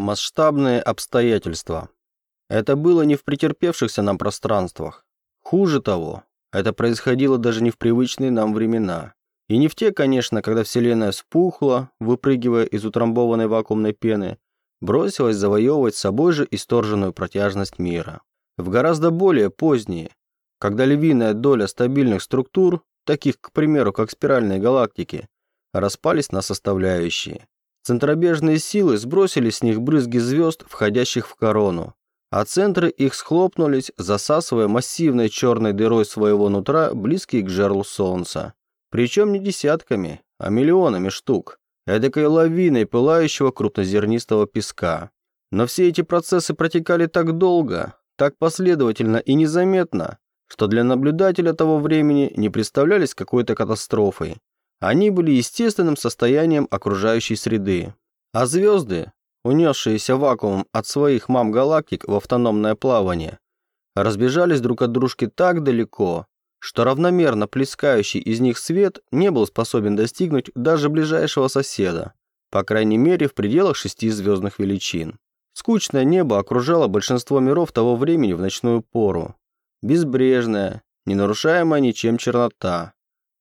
масштабные обстоятельства. Это было не в претерпевшихся нам пространствах. Хуже того, это происходило даже не в привычные нам времена. И не в те, конечно, когда Вселенная вспухла, выпрыгивая из утрамбованной вакуумной пены, бросилась завоевывать собой же исторженную протяжность мира. В гораздо более поздние, когда львиная доля стабильных структур, таких, к примеру, как спиральные галактики, распались на составляющие. Центробежные силы сбросили с них брызги звезд, входящих в корону, а центры их схлопнулись, засасывая массивной черной дырой своего нутра, близкие к жерлу Солнца. Причем не десятками, а миллионами штук, эдакой лавиной пылающего крупнозернистого песка. Но все эти процессы протекали так долго, так последовательно и незаметно, что для наблюдателя того времени не представлялись какой-то катастрофой. Они были естественным состоянием окружающей среды. А звезды, унесшиеся вакуумом от своих мам-галактик в автономное плавание, разбежались друг от дружки так далеко, что равномерно плескающий из них свет не был способен достигнуть даже ближайшего соседа, по крайней мере в пределах шести звездных величин. Скучное небо окружало большинство миров того времени в ночную пору. Безбрежная, не нарушаемая ничем чернота,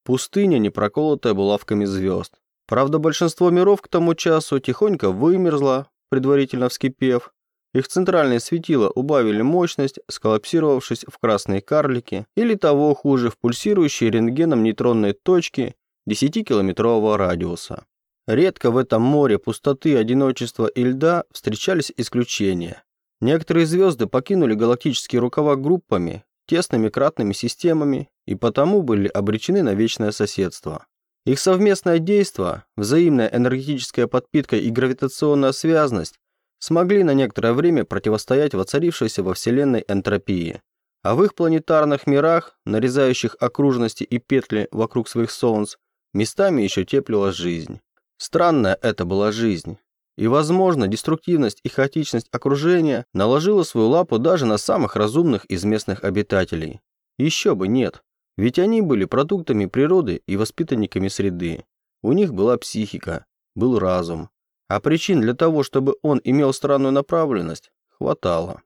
Пустыня, не проколотая булавками звезд. Правда, большинство миров к тому часу тихонько вымерзло, предварительно вскипев. Их центральные светила убавили мощность, сколлапсировавшись в красные карлики, или того хуже, в пульсирующие рентгеном нейтронные точки 10-километрового радиуса. Редко в этом море пустоты, одиночества и льда встречались исключения. Некоторые звезды покинули галактические рукава группами, тесными кратными системами и потому были обречены на вечное соседство. Их совместное действие, взаимная энергетическая подпитка и гравитационная связность смогли на некоторое время противостоять воцарившейся во Вселенной энтропии. А в их планетарных мирах, нарезающих окружности и петли вокруг своих солнц, местами еще теплилась жизнь. Странная это была жизнь. И, возможно, деструктивность и хаотичность окружения наложила свою лапу даже на самых разумных из местных обитателей. Еще бы нет, ведь они были продуктами природы и воспитанниками среды. У них была психика, был разум. А причин для того, чтобы он имел странную направленность, хватало.